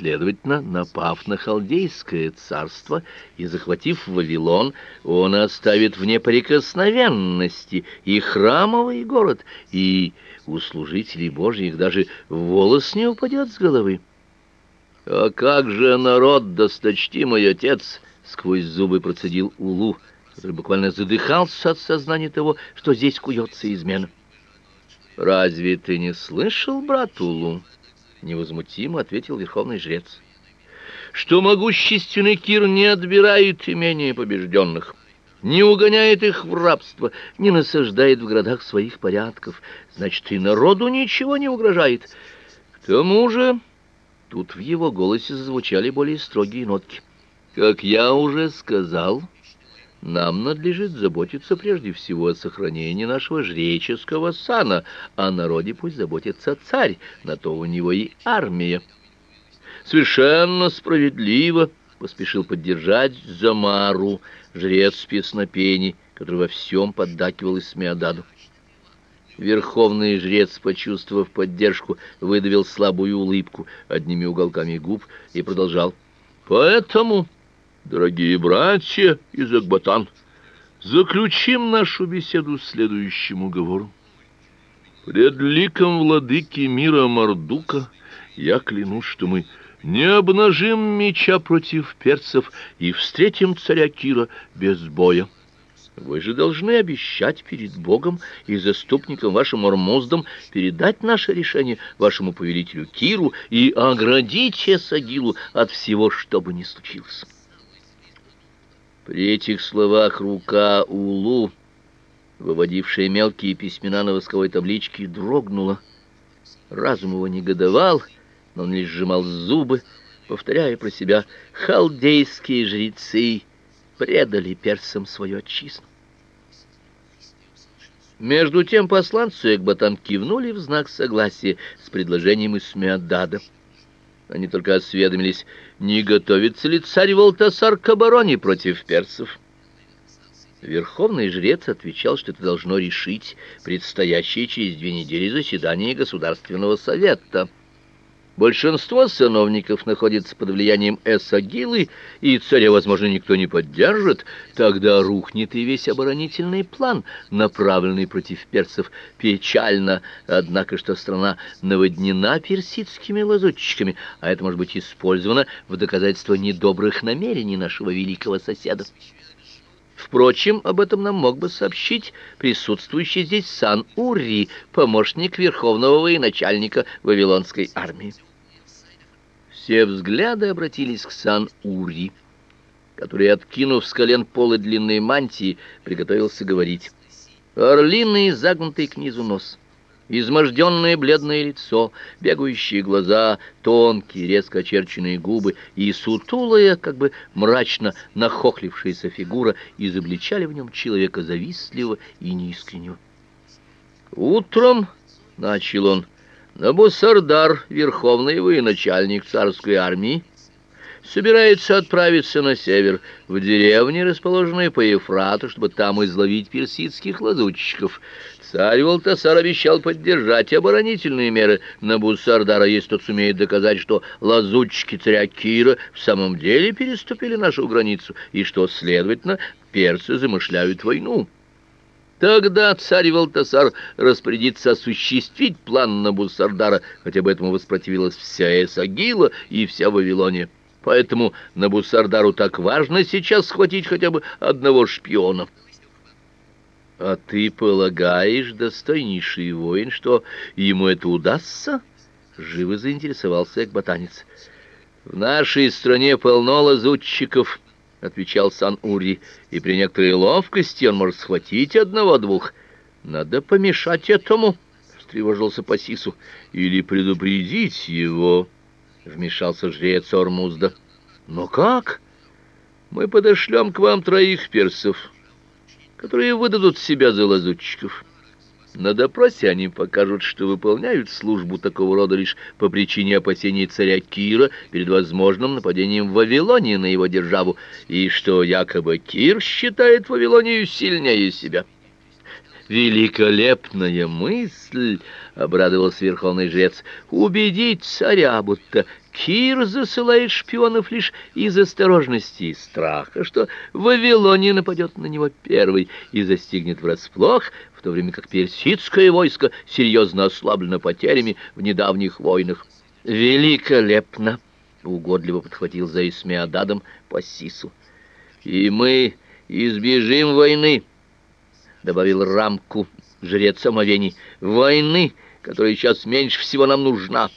Следовательно, напав на халдейское царство и захватив Вавилон, он оставит в неприкосновенности и храмовый город, и у служителей Божьих даже волос не упадет с головы. «А как же народ, досточтимый отец!» — сквозь зубы процедил Улу, который буквально задыхался от сознания того, что здесь куется измена. «Разве ты не слышал, брат Улу?» — невозмутимо ответил верховный жрец. «Что могущественный Кир не отбирает имения побежденных, не угоняет их в рабство, не насаждает в городах своих порядков, значит, и народу ничего не угрожает. К тому же...» Тут в его голосе зазвучали более строгие нотки. «Как я уже сказал...» Нам надлежит заботиться прежде всего о сохранении нашего жреческого сана, а народе пусть заботится царь, на то у него и армия. Совершенно справедливо поспешил поддержать Замару, жрец песнопений, который во всем поддакивал Исмеададу. Верховный жрец, почувствовав поддержку, выдавил слабую улыбку одними уголками губ и продолжал. «Поэтому...» Дорогие братья из Акбатан, заключим нашу беседу следующим уговором. Пред ликом владыки мира Мардука я клянусь, что мы не обнажим меча против перцев и встретим царя Кира без боя. Вы же должны обещать перед Богом и заступником вашим Ормоздом передать наше решение вашему повелителю Киру и оградить Эсагилу от всего, что бы ни случилось. При этих словах рука Улу, выводившая мелкие письмена на восковой табличке, дрогнула. Разум его негодовал, но он лишь сжимал зубы, повторяя про себя «Халдейские жрецы предали персам свою отчизну». Между тем посланцы Экбатан кивнули в знак согласия с предложением Исмеадада. Они только осведомились, не готовится ли царь Волтасар к обороне против персов. Верховный жрец отвечал, что это должно решить предстоящее через две недели заседание Государственного совета — Большинство сановников находится под влиянием Эсагилы, и царя, возможно, никто не поддержит. Тогда рухнет и весь оборонительный план, направленный против персов. Печально, однако, что страна наводнена персидскими лазутчиками, а это может быть использовано в доказательство недобрых намерений нашего великого соседа. Впрочем, об этом нам мог бы сообщить присутствующий здесь Сан-Ури, помощник верховного военачальника Вавилонской армии. Все взгляды обратились к Сан-Ури, который, откинув с колен полы длинной мантии, приготовился говорить. Орлиный, загнутый к низу нос, изможденное бледное лицо, бегающие глаза, тонкие, резко очерченные губы и сутулая, как бы мрачно нахохлившаяся фигура изобличали в нем человека завистливого и неискреннего. «Утром», — начал он, — Набусардар, верховный военачальник царской армии, собирается отправиться на север, в деревни, расположенные по Ефрату, чтобы там изловить персидских лазутчиков. Царь Валтасар обещал поддержать оборонительные меры Набусардара, если тот сумеет доказать, что лазутчики царя Кира в самом деле переступили нашу границу, и что, следовательно, персы замышляют войну. Тогда царь Валтасар распорядится осуществить план Набусардара, хотя бы этому воспротивилась вся Эсагила и вся Вавилония. Поэтому Набусардару так важно сейчас схватить хотя бы одного шпиона. А ты полагаешь, достойнейший воин, что ему это удастся? Живо заинтересовался экбатанец. В нашей стране полно лазутчиков, — отвечал Сан-Ури, — и при некоторой ловкости он может схватить одного-двух. Надо помешать этому, — встревожился Пасису, — или предупредить его, — вмешался жрец Ормузда. — Но как? Мы подошлем к вам троих персов, которые выдадут себя за лазутчиков. — на допросе они покажут, что выполняют службу такого рода лишь по причине опасений царя Кира перед возможным нападением Вавилонии на его державу, и что якобы Кир считает Вавилонию сильнее себя. «Великолепная мысль!» — обрадовался верховный жрец. «Убедить царя, будто Кир засылает шпионов лишь из осторожности и страха, что Вавилония нападет на него первой и застигнет врасплох, в то время как персидское войско серьезно ослаблено потерями в недавних войнах. Великолепно, угодливо подхватил за Исмеададом Пассису. И мы избежим войны, добавил Рамку жрец Омовений. Войны, которая сейчас меньше всего нам нужна.